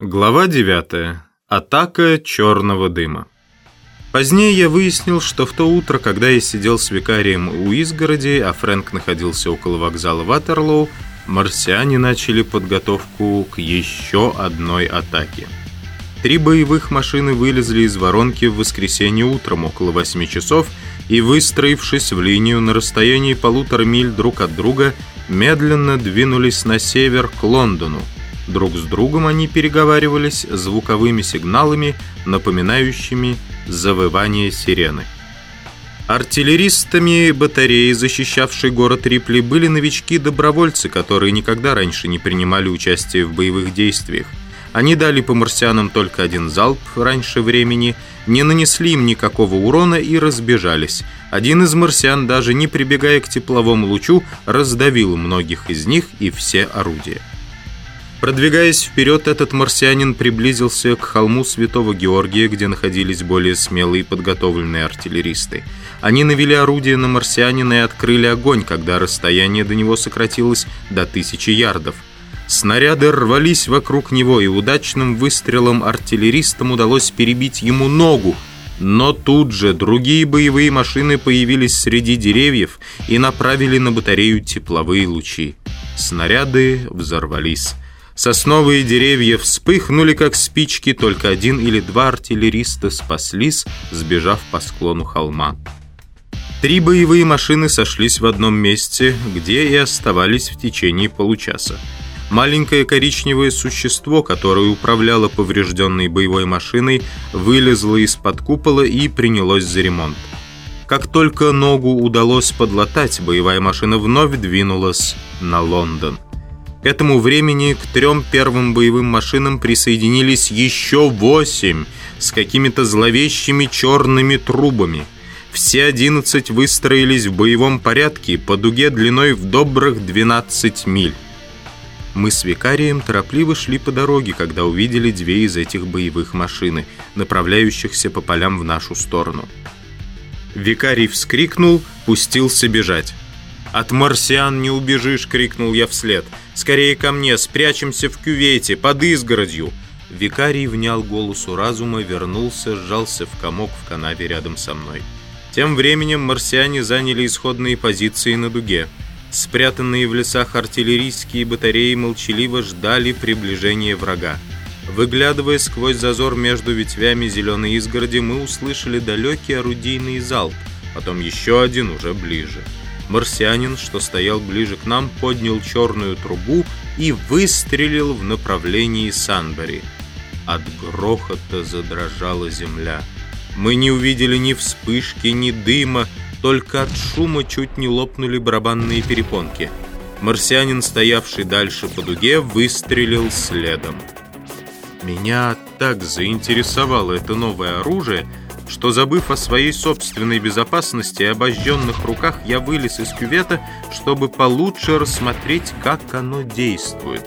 Глава 9. Атака черного дыма. Позднее я выяснил, что в то утро, когда я сидел с викарием у изгороди, а Фрэнк находился около вокзала Ватерлоу, марсиане начали подготовку к еще одной атаке. Три боевых машины вылезли из воронки в воскресенье утром около 8 часов и, выстроившись в линию на расстоянии полутора миль друг от друга, медленно двинулись на север к Лондону, Друг с другом они переговаривались звуковыми сигналами, напоминающими завывание сирены. Артиллеристами батареи, защищавшей город Рипли, были новички-добровольцы, которые никогда раньше не принимали участие в боевых действиях. Они дали по марсианам только один залп раньше времени, не нанесли им никакого урона и разбежались. Один из марсиан, даже не прибегая к тепловому лучу, раздавил многих из них и все орудия. Продвигаясь вперед, этот марсианин приблизился к холму Святого Георгия, где находились более смелые подготовленные артиллеристы. Они навели орудие на марсианина и открыли огонь, когда расстояние до него сократилось до тысячи ярдов. Снаряды рвались вокруг него, и удачным выстрелом артиллеристам удалось перебить ему ногу, но тут же другие боевые машины появились среди деревьев и направили на батарею тепловые лучи. Снаряды взорвались. Сосновые деревья вспыхнули, как спички, только один или два артиллериста спаслись, сбежав по склону холма. Три боевые машины сошлись в одном месте, где и оставались в течение получаса. Маленькое коричневое существо, которое управляло поврежденной боевой машиной, вылезло из-под купола и принялось за ремонт. Как только ногу удалось подлатать, боевая машина вновь двинулась на Лондон. К этому времени к трем первым боевым машинам присоединились еще восемь с какими-то зловещими черными трубами. Все одиннадцать выстроились в боевом порядке по дуге длиной в добрых 12 миль. Мы с викарием торопливо шли по дороге, когда увидели две из этих боевых машины, направляющихся по полям в нашу сторону. Викарий вскрикнул, пустился бежать. «От марсиан не убежишь!» — крикнул я вслед. «Скорее ко мне! Спрячемся в кювете, под изгородью!» Викарий внял голосу разума, вернулся, сжался в комок в канаве рядом со мной. Тем временем марсиане заняли исходные позиции на дуге. Спрятанные в лесах артиллерийские батареи молчаливо ждали приближения врага. Выглядывая сквозь зазор между ветвями зеленой изгороди, мы услышали далекий орудийный залп, потом еще один уже ближе. Марсианин, что стоял ближе к нам, поднял черную трубу и выстрелил в направлении Санбери. От грохота задрожала земля. Мы не увидели ни вспышки, ни дыма, только от шума чуть не лопнули барабанные перепонки. Марсианин, стоявший дальше по дуге, выстрелил следом. Меня так заинтересовало это новое оружие, что, забыв о своей собственной безопасности и обожженных руках, я вылез из кювета, чтобы получше рассмотреть, как оно действует.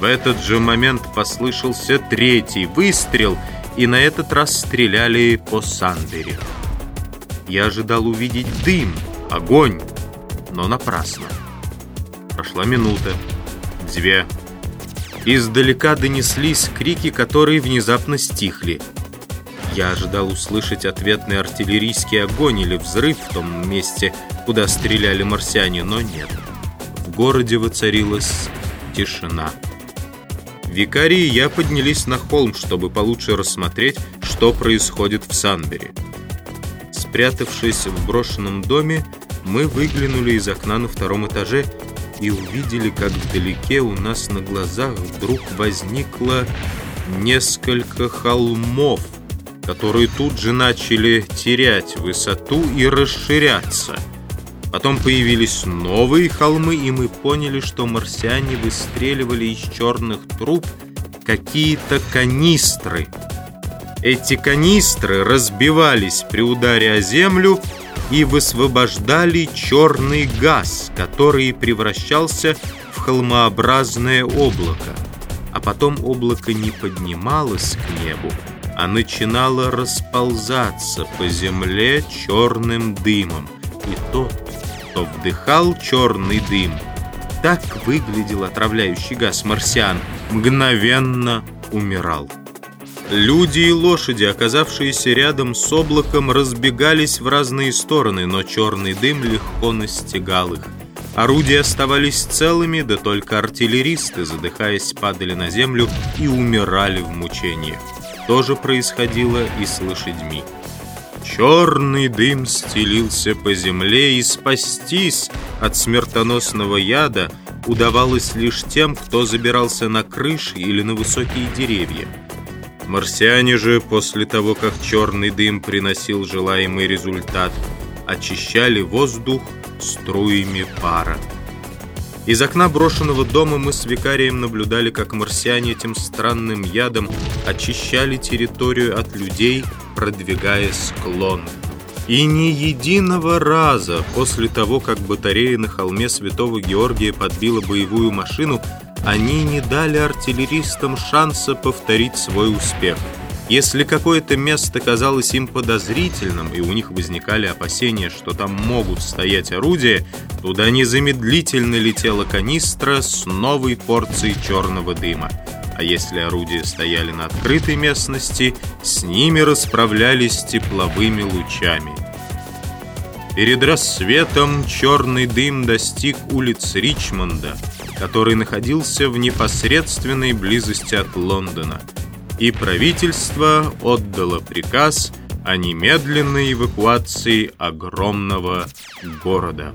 В этот же момент послышался третий выстрел, и на этот раз стреляли по Сандере. Я ожидал увидеть дым, огонь, но напрасно. Прошла минута, две. Издалека донеслись крики, которые внезапно стихли. Я ожидал услышать ответный артиллерийский огонь или взрыв в том месте, куда стреляли марсиане, но нет. В городе воцарилась тишина. Викарий и я поднялись на холм, чтобы получше рассмотреть, что происходит в Санбере. Спрятавшись в брошенном доме, мы выглянули из окна на втором этаже и увидели, как вдалеке у нас на глазах вдруг возникло несколько холмов, которые тут же начали терять высоту и расширяться. Потом появились новые холмы, и мы поняли, что марсиане выстреливали из черных труб какие-то канистры. Эти канистры разбивались при ударе о землю и высвобождали черный газ, который превращался в холмообразное облако. А потом облако не поднималось к небу, а начинала расползаться по земле черным дымом. И тот, кто вдыхал черный дым, так выглядел отравляющий газ марсиан, мгновенно умирал. Люди и лошади, оказавшиеся рядом с облаком, разбегались в разные стороны, но черный дым легко настигал их. Орудия оставались целыми, да только артиллеристы, задыхаясь, падали на землю и умирали в мучениях. То же происходило и с лошадьми. Черный дым стелился по земле, и спастись от смертоносного яда удавалось лишь тем, кто забирался на крыши или на высокие деревья. Марсиане же, после того, как черный дым приносил желаемый результат, очищали воздух струями пара. Из окна брошенного дома мы с викарием наблюдали, как марсиане этим странным ядом очищали территорию от людей, продвигая склон. И ни единого раза после того, как батарея на холме Святого Георгия подбила боевую машину, они не дали артиллеристам шанса повторить свой успех. Если какое-то место казалось им подозрительным, и у них возникали опасения, что там могут стоять орудия, туда незамедлительно летела канистра с новой порцией черного дыма. А если орудия стояли на открытой местности, с ними расправлялись тепловыми лучами. Перед рассветом черный дым достиг улиц Ричмонда – который находился в непосредственной близости от Лондона, и правительство отдало приказ о немедленной эвакуации огромного города.